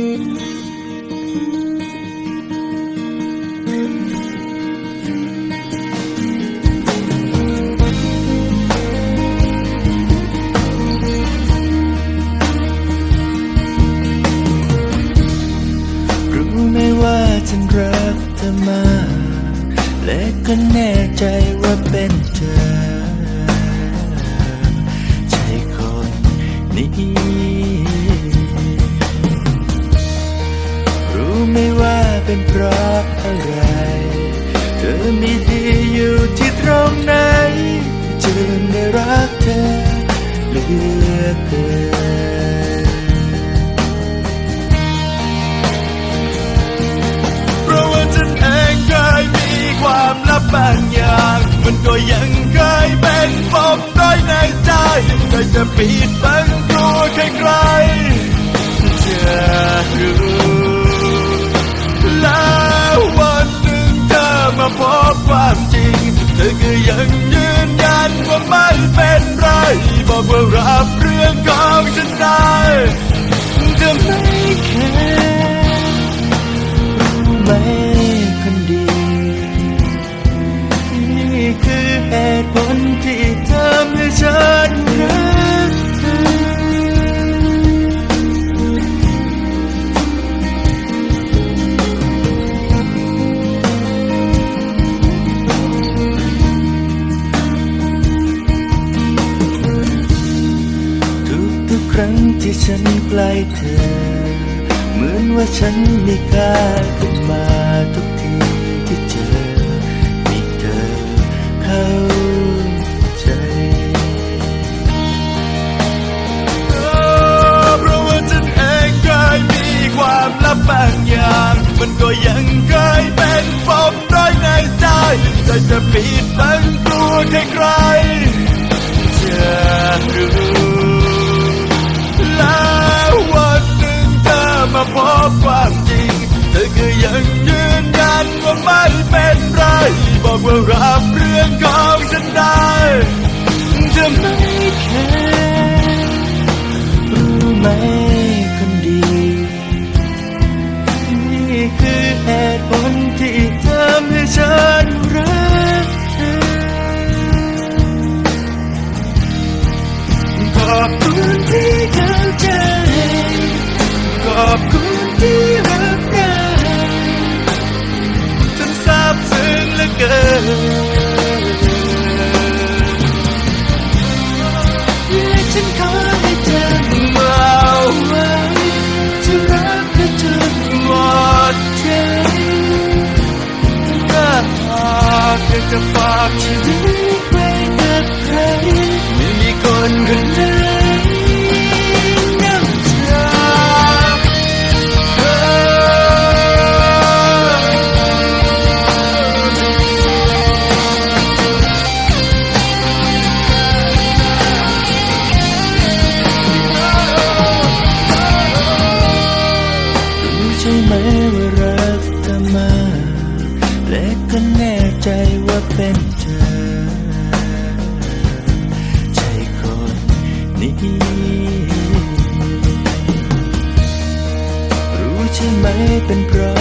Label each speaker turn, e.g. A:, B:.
A: รู้ไหมว่าฉันรักเธอมากและก็แน่ใจว่าเป็นเธอ เป็นเพราะอะไร เธอมีดีอยู่ที่ตรงไหนจึงได้รักเธอเหลือเกินเพราะว่าฉันเองเคยมีความลับบางอย่าง มันก็ยังเคยเป็นปมด้อยในใจเคยจะปิดบัง มาพบความจริง เธอก็ยังยืนยันว่าไม่เป็นไร บอกว่ารับเรื่องของฉันได้ ครั้งที่ฉันใกล้เธอ เหมือนว่าฉันมีค่าขึ้นมาทุกทีที่เจอมีเธอเข้าใจเพราะว่าฉันเองเคยมีความลับบางอย่าง มันก็ยังเคยเป็นปมด้อยในใจใจจะปิดบังกลัวใคร อจะฝากชีวิตไว้กับใครไม่มีคนคนใดนอกจากเธอรู้ใช่ไหม ช่ไหมเป็นเพราะ